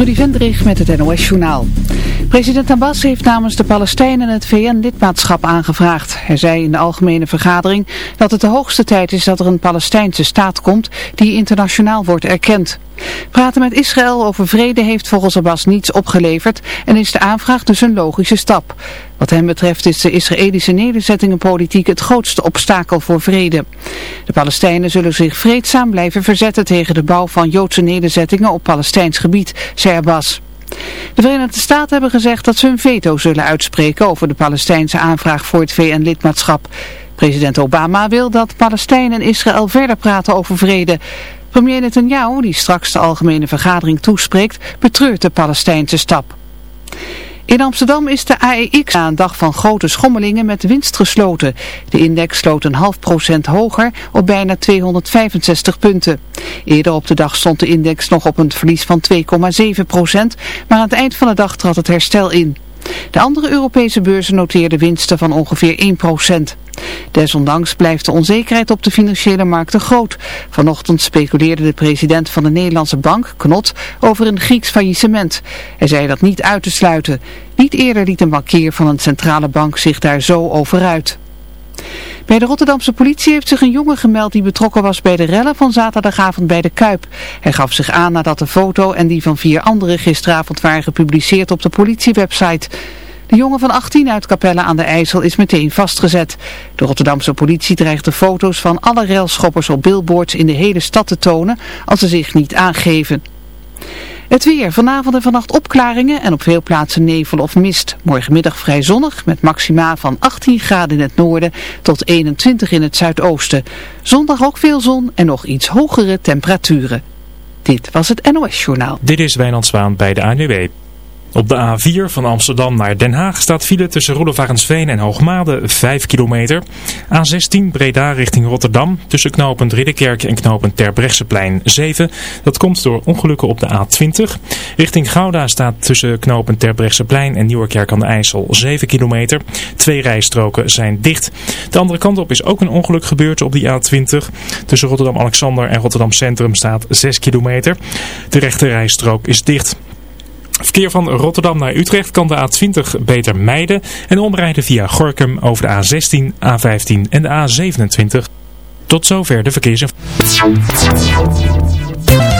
Trudy Vendrig met het NOS-journaal. President Abbas heeft namens de Palestijnen het VN-lidmaatschap aangevraagd. Hij zei in de algemene vergadering dat het de hoogste tijd is dat er een Palestijnse staat komt die internationaal wordt erkend. Praten met Israël over vrede heeft volgens Abbas niets opgeleverd en is de aanvraag dus een logische stap. Wat hem betreft is de Israëlische nederzettingenpolitiek het grootste obstakel voor vrede. De Palestijnen zullen zich vreedzaam blijven verzetten tegen de bouw van Joodse nederzettingen op Palestijns gebied, zei Abbas. De Verenigde Staten hebben gezegd dat ze hun veto zullen uitspreken over de Palestijnse aanvraag voor het VN-lidmaatschap. President Obama wil dat Palestijnen en Israël verder praten over vrede. Premier Netanyahu, die straks de algemene vergadering toespreekt, betreurt de Palestijnse stap. In Amsterdam is de AEX na een dag van grote schommelingen met winst gesloten. De index sloot een half procent hoger op bijna 265 punten. Eerder op de dag stond de index nog op een verlies van 2,7 procent, maar aan het eind van de dag trad het herstel in. De andere Europese beurzen noteerden winsten van ongeveer 1%. Desondanks blijft de onzekerheid op de financiële markten groot. Vanochtend speculeerde de president van de Nederlandse bank, Knot, over een Grieks faillissement. Hij zei dat niet uit te sluiten. Niet eerder liet een bankier van een centrale bank zich daar zo over uit. Bij de Rotterdamse politie heeft zich een jongen gemeld die betrokken was bij de rellen van zaterdagavond bij de Kuip. Hij gaf zich aan nadat de foto en die van vier anderen gisteravond waren gepubliceerd op de politiewebsite. De jongen van 18 uit Capelle aan de IJssel is meteen vastgezet. De Rotterdamse politie dreigt de foto's van alle railschoppers op billboards in de hele stad te tonen als ze zich niet aangeven. Het weer. Vanavond en vannacht opklaringen en op veel plaatsen nevel of mist. Morgenmiddag vrij zonnig met maxima van 18 graden in het noorden tot 21 in het zuidoosten. Zondag ook veel zon en nog iets hogere temperaturen. Dit was het NOS Journaal. Dit is Wijnand Zwaan bij de ANWB. Op de A4 van Amsterdam naar Den Haag staat file tussen Roelofarensveen en Hoogmade 5 kilometer. A16 Breda richting Rotterdam tussen knooppunt Ridderkerk en knooppunt Terbrechtseplein 7. Dat komt door ongelukken op de A20. Richting Gouda staat tussen knooppunt Terbrechtseplein en Nieuwerkerk aan de IJssel 7 kilometer. Twee rijstroken zijn dicht. De andere kant op is ook een ongeluk gebeurd op die A20. Tussen Rotterdam-Alexander en Rotterdam Centrum staat 6 kilometer. De rechte rijstrook is dicht. Verkeer van Rotterdam naar Utrecht kan de A20 beter mijden en omrijden via Gorkum over de A16, A15 en de A27. Tot zover de verkeersinformatie.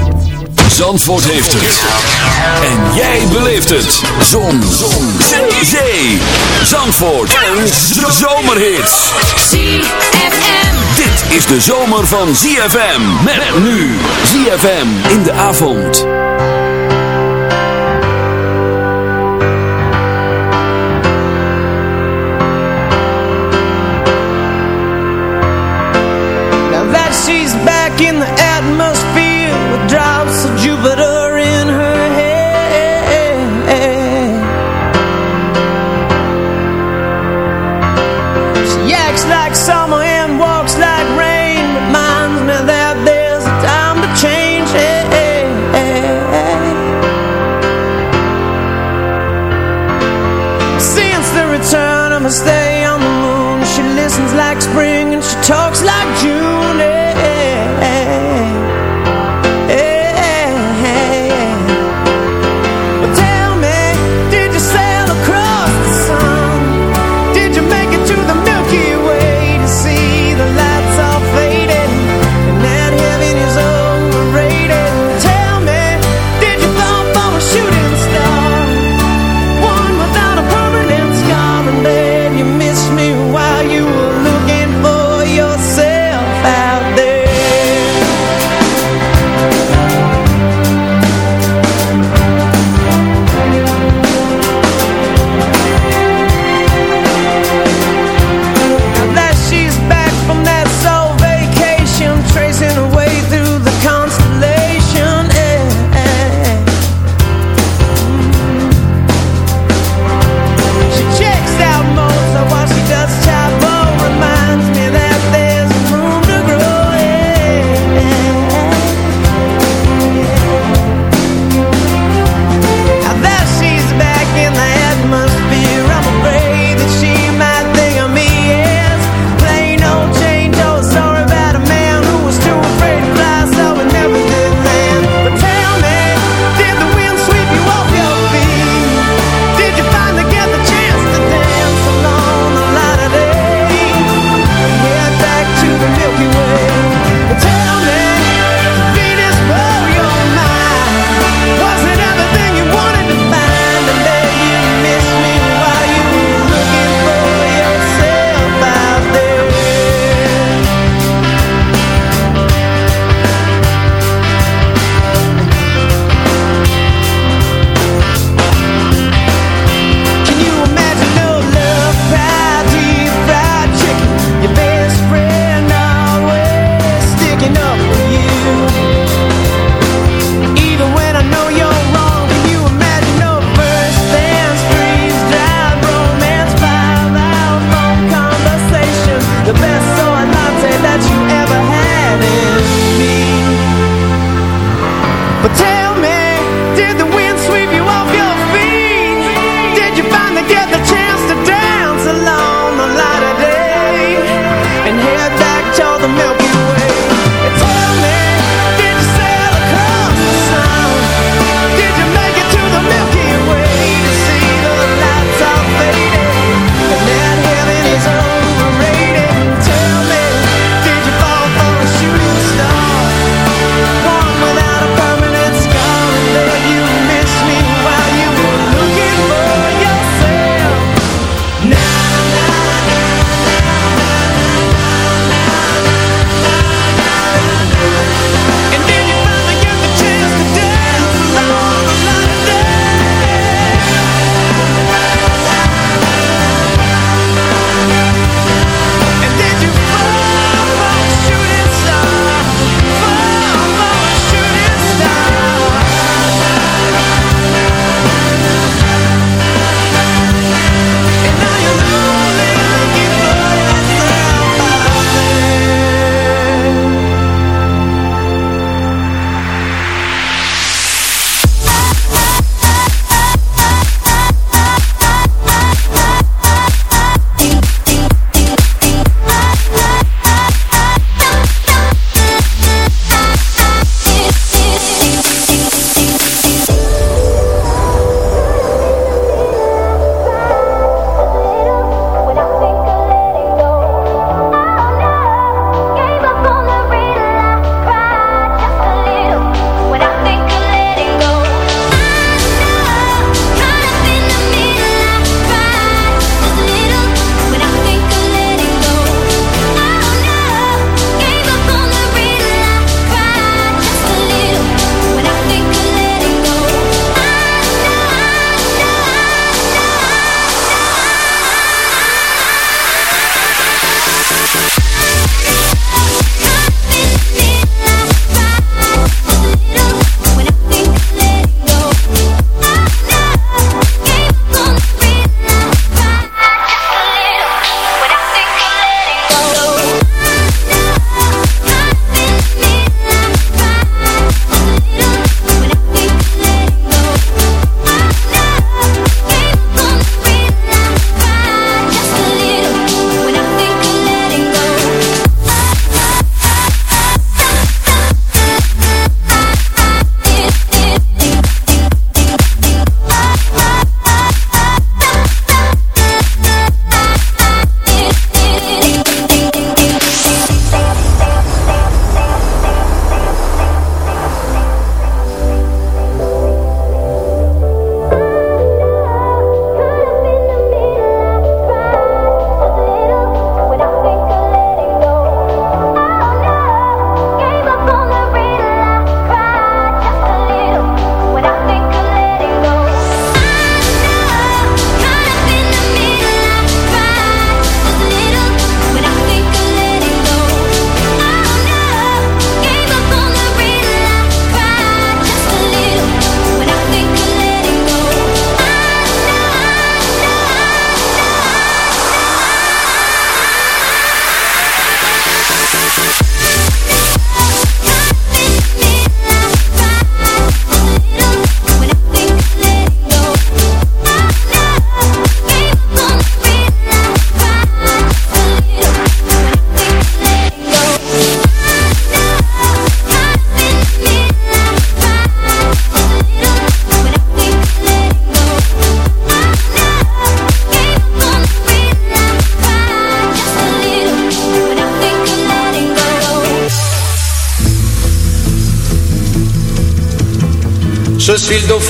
Zandvoort heeft het. En jij beleeft het. Zon. Zon. Zee. Zee. Zandvoort. Een zomerhit. ZFM. Dit is de zomer van ZFM. Met nu. ZFM in de avond. Now that she's back in the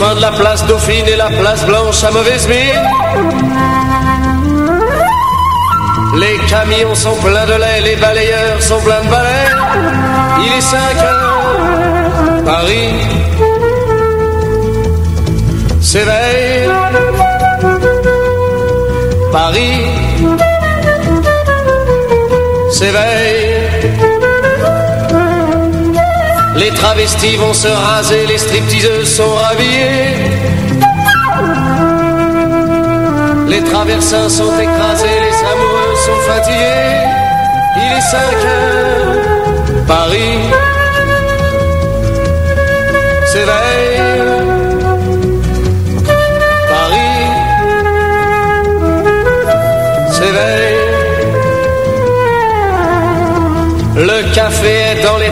de la place Dauphine et la place Blanche à mauvaise mine. Les camions sont pleins de lait, les balayeurs sont pleins de balais. Il est 5 heures, travestis vont se raser, les stripteaseuses sont rhabillées. Les traversins sont écrasés, les amoureux sont fatigués. Il est 5 heures, Paris s'éveille. Paris s'éveille. Le café est dans les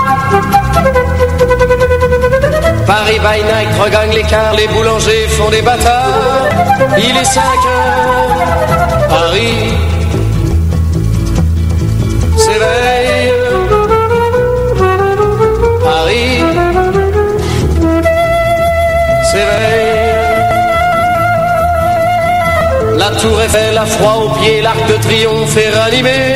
Paris by night regagne l'écart, les boulangers font des bâtards. Il est 5 heures, Paris s'éveille. Paris s'éveille. La tour Eiffel a froid aux pieds, l'arc de triomphe est ranimé.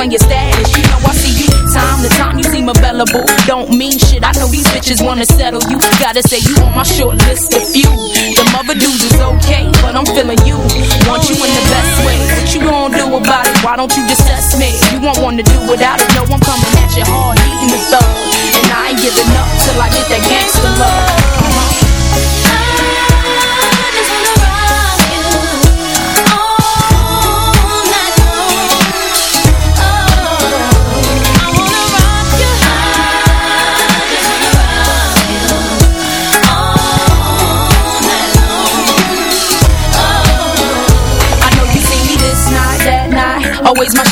Explain your status. You know I see you time to time. You seem available. Don't mean shit. I know these bitches wanna settle you. Gotta say you on my short list of few. The mother dudes is okay, but I'm feeling you. Want you in the best way. What you gonna do about it? Why don't you just test me? You won't wanna do without it. No, I'm coming at you hard, eating the thug. And I ain't giving up till I get that gangster love.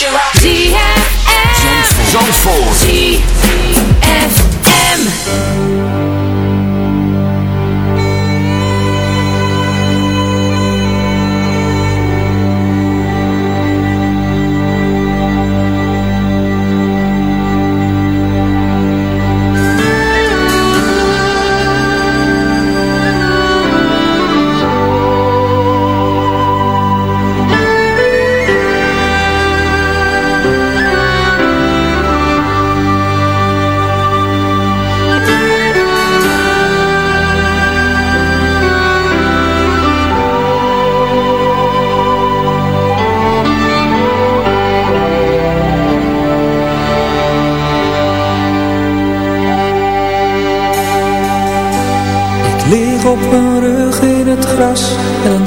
ZFM. Zandvoort.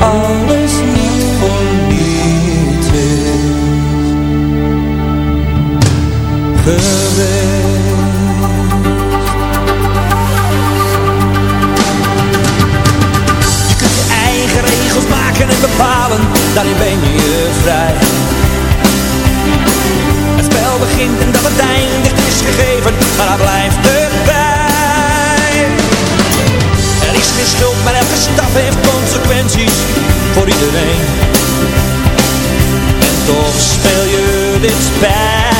Alles niet onietgew. Je kunt je eigen regels maken en bepalen. Daarin ben je vrij. Het spel begint en dat het eindigt is gegeven, maar dat blijft het bij. Er is geen schuld, maar elke stap heeft consequenties voor iedereen. En toch speel je dit spel.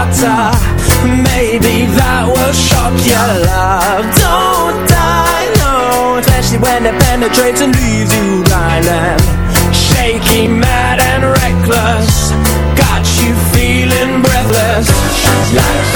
water Maybe that will shock your love. Don't die, no Especially when it penetrates and leaves you blind and Shaky, mad and reckless. Got you feeling breathless. Like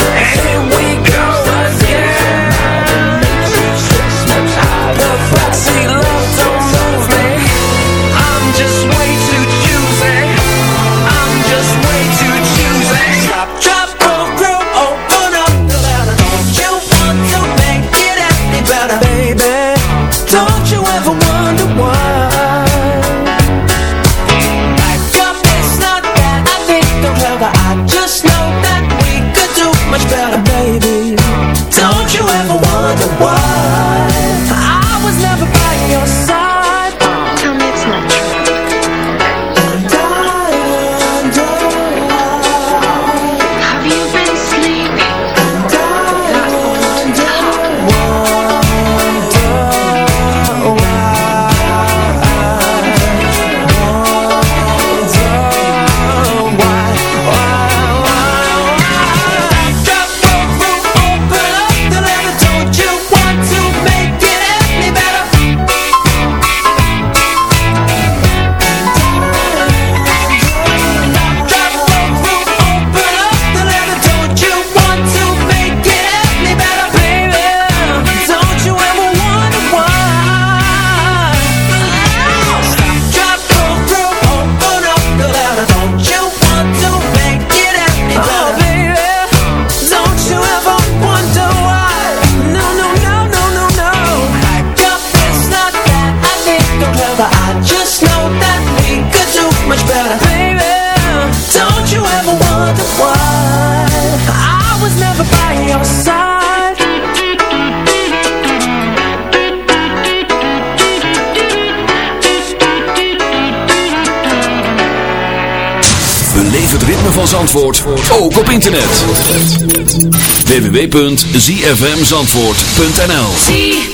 But I just know that we could do much better. Baby, don't you ever wonder why? I was never by your side. Het ritme van Zandvoort, ook op internet. www.zfmzandvoort.nl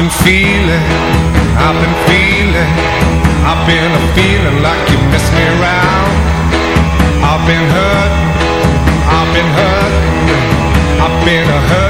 been feeling, I've been feeling, I've been a feeling like you messed me around. I've been hurt, I've been hurt, I've been a hurt.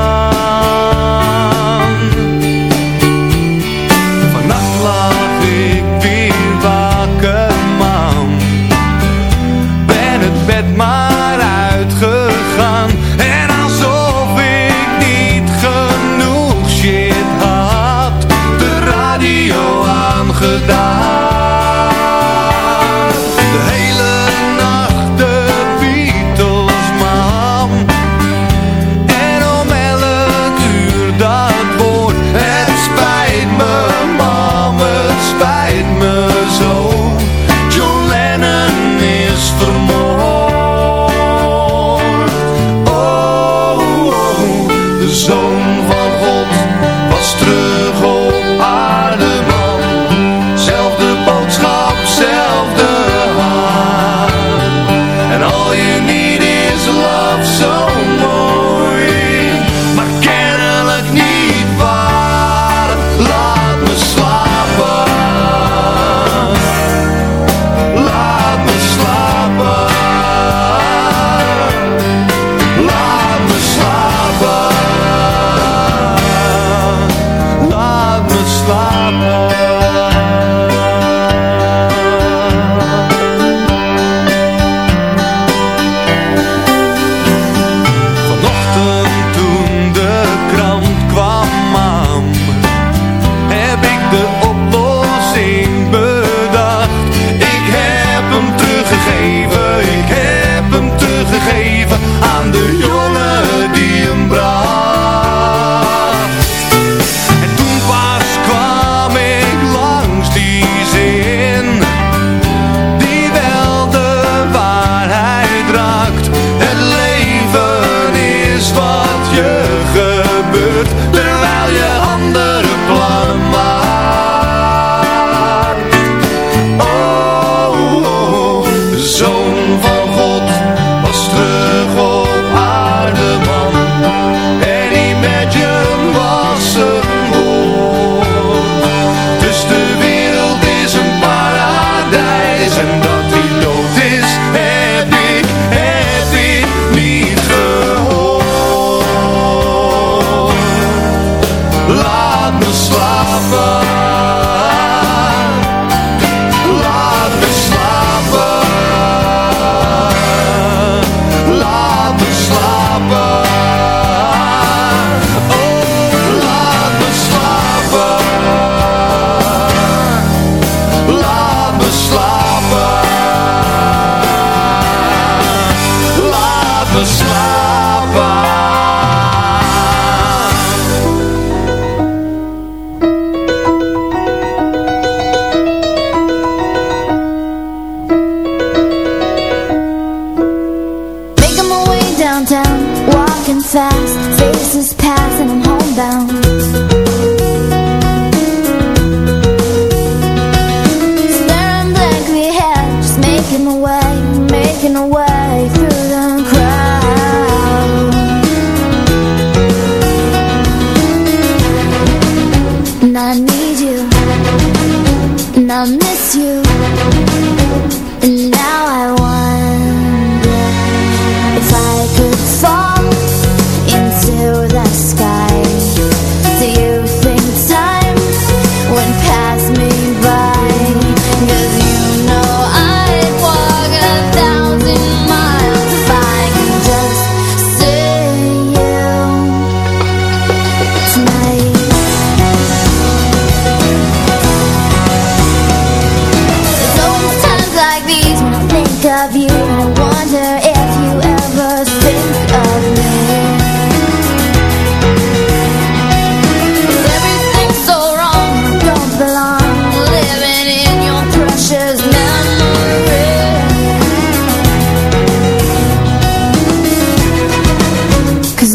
zo.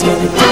to the.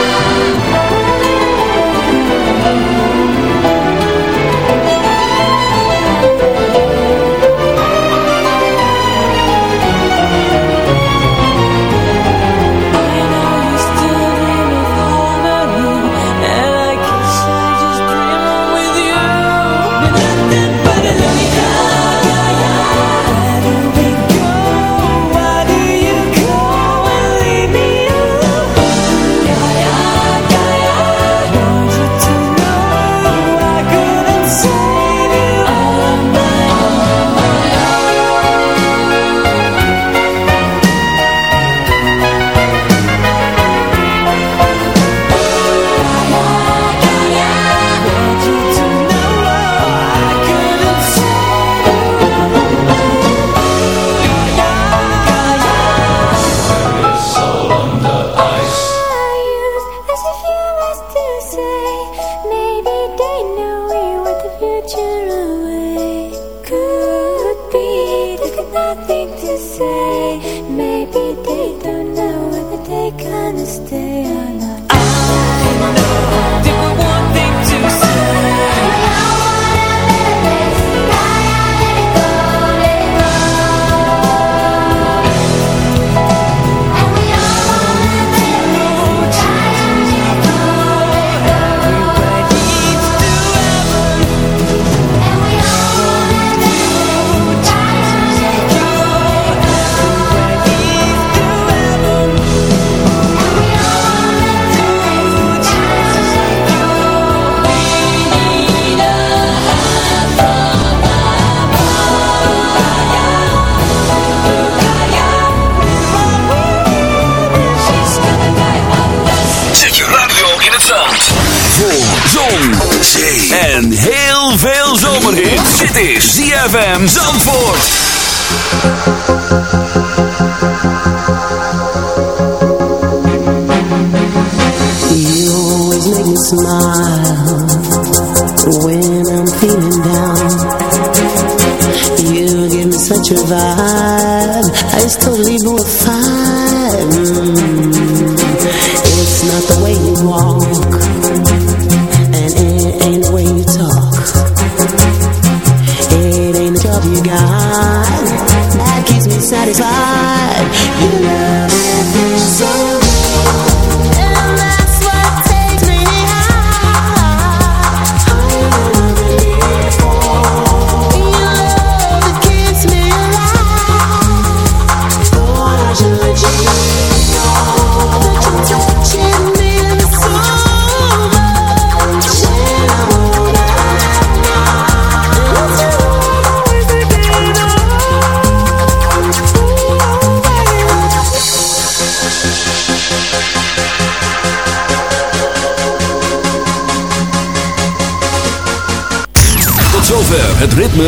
smile.